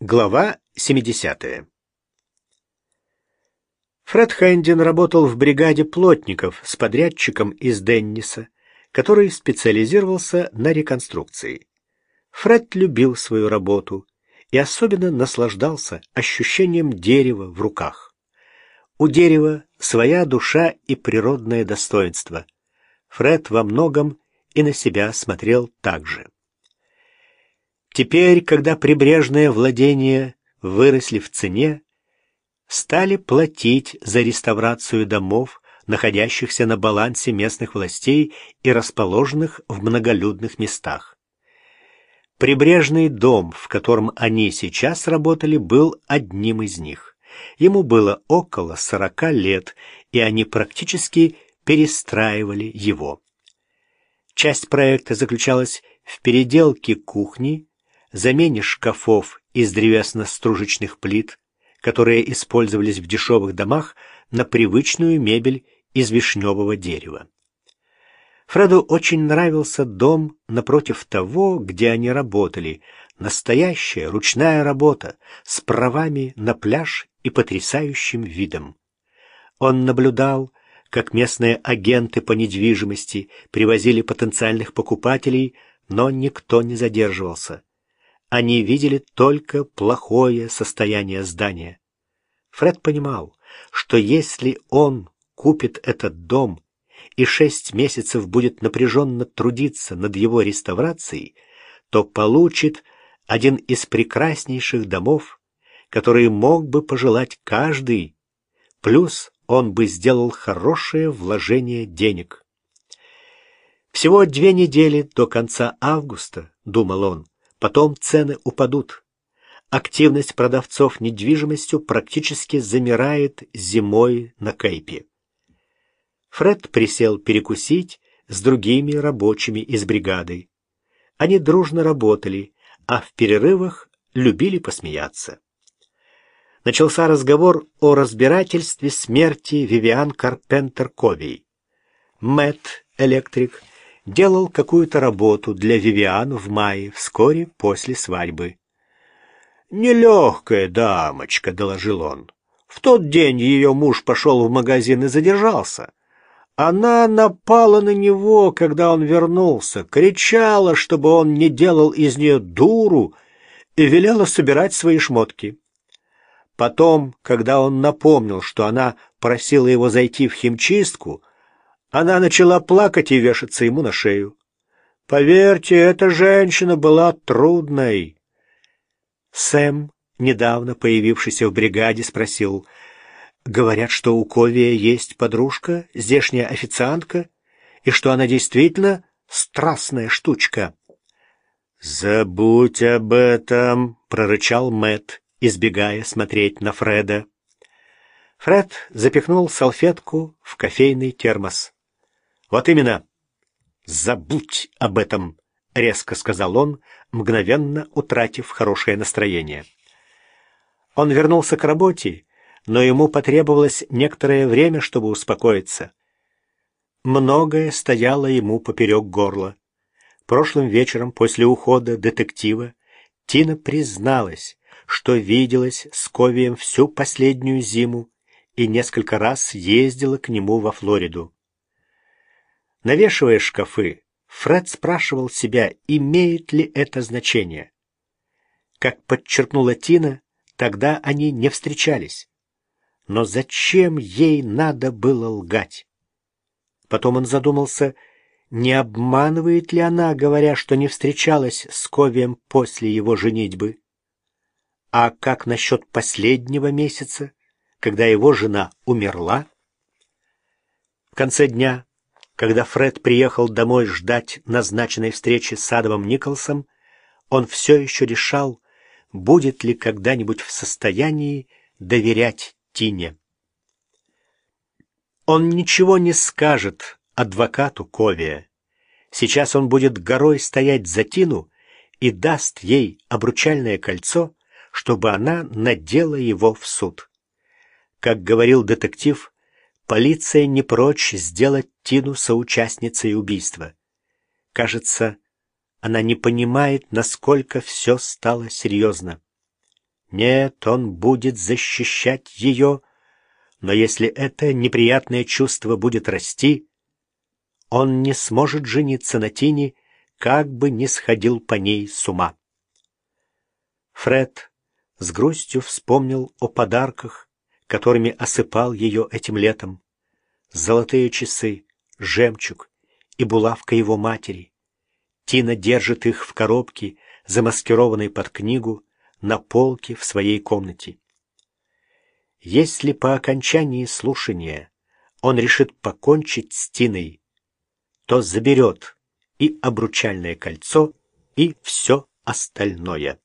Глава 70. Фред Хэндин работал в бригаде плотников с подрядчиком из Денниса, который специализировался на реконструкции. Фред любил свою работу и особенно наслаждался ощущением дерева в руках. У дерева своя душа и природное достоинство. Фред во многом и на себя смотрел так же. Теперь, когда прибрежные владения выросли в цене, стали платить за реставрацию домов, находящихся на балансе местных властей и расположенных в многолюдных местах. Прибрежный дом, в котором они сейчас работали, был одним из них. Ему было около сорока лет, и они практически перестраивали его. Часть проекта заключалась в переделке кухни, замене шкафов из древесно-стружечных плит, которые использовались в дешевых домах, на привычную мебель из вишневого дерева. Фреду очень нравился дом напротив того, где они работали. Настоящая ручная работа с правами на пляж и потрясающим видом. Он наблюдал, как местные агенты по недвижимости привозили потенциальных покупателей, но никто не задерживался. Они видели только плохое состояние здания. Фред понимал, что если он купит этот дом и шесть месяцев будет напряженно трудиться над его реставрацией, то получит один из прекраснейших домов, которые мог бы пожелать каждый, плюс он бы сделал хорошее вложение денег. Всего две недели до конца августа, думал он, Потом цены упадут. Активность продавцов недвижимостью практически замирает зимой на Кейпе. Фред присел перекусить с другими рабочими из бригады. Они дружно работали, а в перерывах любили посмеяться. Начался разговор о разбирательстве смерти Вивиан Карпентер Ковей. Мэтт, электрик, делал какую-то работу для Вивиан в мае, вскоре после свадьбы. «Нелегкая дамочка», — доложил он. «В тот день ее муж пошел в магазин и задержался. Она напала на него, когда он вернулся, кричала, чтобы он не делал из нее дуру, и велела собирать свои шмотки. Потом, когда он напомнил, что она просила его зайти в химчистку, она начала плакать и вешаться ему на шею. Поверьте, эта женщина была трудной. Сэм, недавно появившийся в бригаде, спросил, «Говорят, что у Ковия есть подружка, здешняя официантка, и что она действительно страстная штучка». «Забудь об этом», — прорычал Мэт, избегая смотреть на Фреда. Фред запихнул салфетку в кофейный термос. Вот именно. Забудь об этом, резко сказал он, мгновенно утратив хорошее настроение. Он вернулся к работе, но ему потребовалось некоторое время, чтобы успокоиться. Многое стояло ему поперек горла. Прошлым вечером после ухода детектива Тина призналась, что виделась с Ковием всю последнюю зиму и несколько раз ездила к нему во Флориду. Навешивая шкафы, Фред спрашивал себя, имеет ли это значение. Как подчеркнула Тина, тогда они не встречались. Но зачем ей надо было лгать? Потом он задумался, не обманывает ли она, говоря, что не встречалась с Ковием после его женитьбы. А как насчет последнего месяца, когда его жена умерла? В конце дня когда Фред приехал домой ждать назначенной встречи с Адамом Николсом, он все еще решал, будет ли когда-нибудь в состоянии доверять Тине. Он ничего не скажет адвокату Ковия. Сейчас он будет горой стоять за Тину и даст ей обручальное кольцо, чтобы она надела его в суд. Как говорил детектив, Полиция не прочь сделать Тину соучастницей убийства. Кажется, она не понимает, насколько все стало серьезно. Нет, он будет защищать ее, но если это неприятное чувство будет расти, он не сможет жениться на Тине, как бы не сходил по ней с ума. Фред с грустью вспомнил о подарках, которыми осыпал ее этим летом. Золотые часы, жемчуг и булавка его матери. Тина держит их в коробке, замаскированной под книгу, на полке в своей комнате. Если по окончании слушания он решит покончить с Тиной, то заберет и обручальное кольцо, и все остальное.